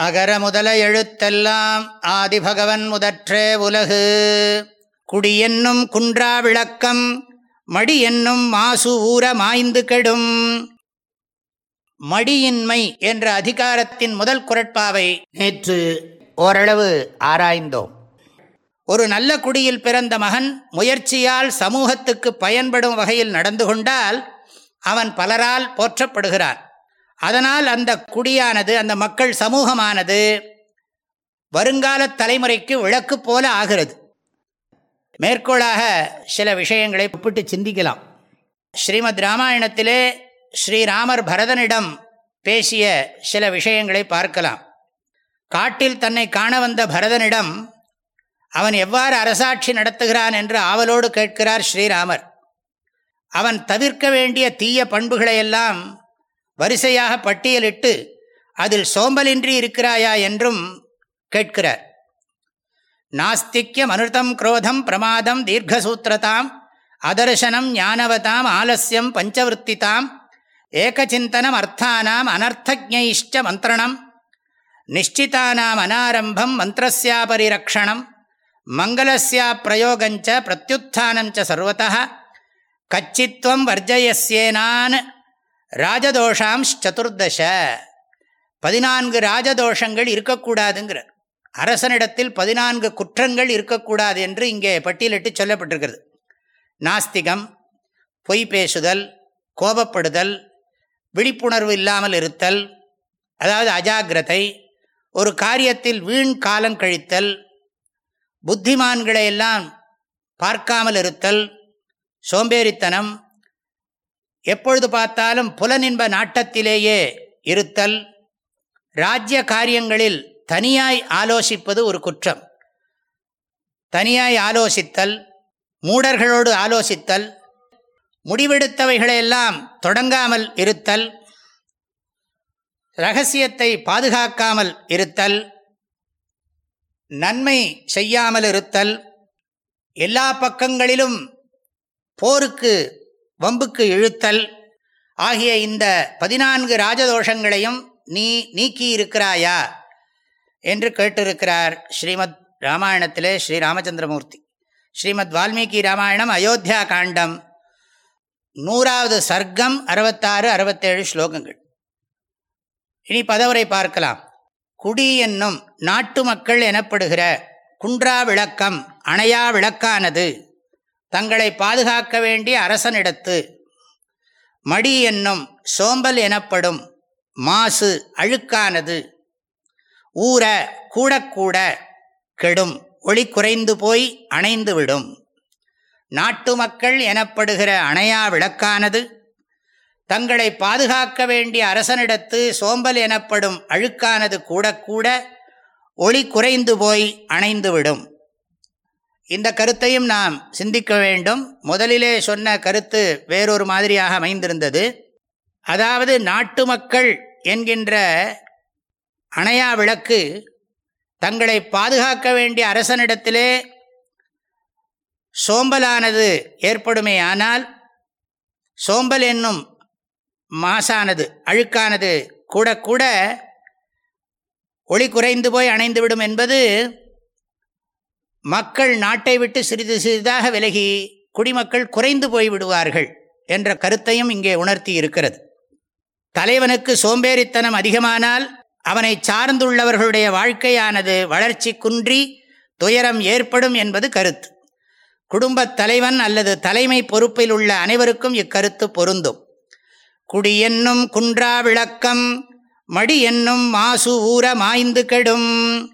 அகர முதல எழுத்தெல்லாம் ஆதிபகவன் முதற்றே உலகு. குடியென்னும் குன்றா விளக்கம் மடி என்னும் மாசு ஊற மாய்ந்து கெடும். மடியின்மை என்ற அதிகாரத்தின் முதல் குரட்பாவை நேற்று ஓரளவு ஆராய்ந்தோம். ஒரு நல்ல குடியில் பிறந்த மகன் முயற்சியால் சமூகத்துக்கு பயன்படும் வகையில் நடந்து கொண்டால் அவன் பலரால் போற்றப்படுகிறான். அதனால் அந்த குடியானது அந்த மக்கள் சமூகமானது வருங்கால தலைமுறைக்கு விளக்கு போல ஆகிறது. மேற்கோளாக சில விஷயங்களை ஒப்பிட்டு சிந்திக்கலாம். ஸ்ரீமத் ராமாயணத்திலே ஸ்ரீராமர் பரதனிடம் பேசிய சில விஷயங்களை பார்க்கலாம். காட்டில் தன்னை காண வந்த பரதனிடம் அவன் எவ்வாறு அரசாட்சி நடத்துகிறான்? என்று ஆவலோடு கேட்கிறார் ஸ்ரீராமர். அவன் தவிர்க்க வேண்டிய தீய பண்புகளையெல்லாம் வரிசையாக பட்டியலிட்டு அதில் சோம்பலின்றி இருக்கிறாயா என்றும் கேட்கிறார். நாஸ்திக்யம் அனுர்தம் குரோதம் பிரமாதம் தீர்க்கசூத்திரதாம் அதர்சனம் ஞானவதாம் ஆலசியம் பஞ்சவருத்திதாம் ஏகச்சிந்தனம் அர்த்தானாம் அனர்த்தஜைஷ்ட மந்திரணம் நிஷ்டிதானாம் அனாரம்பம் மந்திரஸ்யாபரிரக்ஷணம் மங்களஸ்யா பிரயோகஞ்ச பிரத்யுத்தானம் சர்வத்த கச்சித்வம் வர்ஜயசேனான் ராஜதோஷாம் சதுர்தச பதினான்கு ராஜதோஷங்கள் இருக்கக்கூடாதுங்கிற அரசனிடத்தில் பதினான்கு குற்றங்கள் இருக்கக்கூடாது என்று இங்கே பட்டியலிட்டு சொல்லப்பட்டிருக்கிறது. நாஸ்திகம் பொய் பேசுதல் கோபப்படுதல் விழிப்புணர்வு இல்லாமல் இருத்தல் அதாவது அஜாகிரதை ஒரு காரியத்தில் வீண் காலம் கழித்தல் புத்திமான்களை எல்லாம் பார்க்காமல் இருத்தல் சோம்பேறித்தனம் எப்பொழுது பார்த்தாலும் புலனின்ப நாட்டத்திலேயே இருத்தல் ராஜ்ய காரியங்களில் தனியாய் ஆலோசிப்பது ஒரு குற்றம். தனியாய் ஆலோசித்தல் மூடர்களோடு ஆலோசித்தல் முடிவெடுத்தவைகளையெல்லாம் தொடங்காமல் இருத்தல் ரகசியத்தை பாதுகாக்காமல் இருத்தல் நன்மை செய்யாமல் இருத்தல் எல்லா பக்கங்களிலும் போருக்கு வம்புக்கு இழுத்தல் ஆகிய இந்த பதினான்கு ராஜதோஷங்களையும் நீ நீக்கி இருக்கிறாயா என்று கேட்டிருக்கிறார் ஸ்ரீமத் ராமாயணத்திலே ஸ்ரீ ராமச்சந்திரமூர்த்தி. ஸ்ரீமத் வால்மீகி ராமாயணம் அயோத்தியா காண்டம். நூறாவது சர்க்கம் அறுபத்தாறு அறுபத்தேழு ஸ்லோகங்கள். இனி பதவரை பார்க்கலாம். குடி என்னும் நாட்டு மக்கள் எனப்படுகிற குன்றா விளக்கம் அணையா விளக்கானது. தங்களை பாதுகாக்க வேண்டிய அரசனிடத்து. மடி என்னும் சோம்பல் எனப்படும் மாசு அழுக்கானது. ஊற கூடக்கூட கெடும் ஒளி குறைந்து போய் அணைந்துவிடும் நாட்டு மக்கள் எனப்படுகிற அணையா விளக்கானது. தங்களை பாதுகாக்க வேண்டிய அரசனிடத்து சோம்பல் எனப்படும் அழுக்கானது கூடக்கூட ஒளி குறைந்து போய் அணைந்துவிடும் இந்த கருத்தையும் நாம் சிந்திக்க வேண்டும். முதலிலே சொன்ன கருத்து வேறொரு மாதிரியாக அமைந்திருந்தது. அதாவது நாட்டு மக்கள் என்கின்ற அணையா விளக்கு தங்களை பாதுகாக்க வேண்டிய அரசனிடத்திலே சோம்பலானது ஏற்படுமே ஆனால் சோம்பல் என்னும் மாசானது அழுக்கானது கூட கூட ஒளி குறைந்து போய் அணைந்துவிடும் என்பது மக்கள் நாட்டை விட்டு சிறிது சிறிதாக விலகி குடிமக்கள் குறைந்து போய் விடுவார்கள் என்ற கருத்தையும் இங்கே உணர்த்தி இருக்கிறது. தலைவனுக்கு சோம்பேறித்தனம் அதிகமானால் அவனை சார்ந்துள்ளவர்களுடைய வாழ்க்கையானது வளர்ச்சி குன்றி துயரம் ஏற்படும் என்பது கருத்து. குடும்பத் தலைவன் அல்லது தலைமை பொறுப்பில் உள்ள அனைவருக்கும் இக்கருத்து பொருந்தும். குடி என்னும் குன்றா விளக்கம் மடி என்னும் மாசு ஊற மாய்ந்து கெடும்.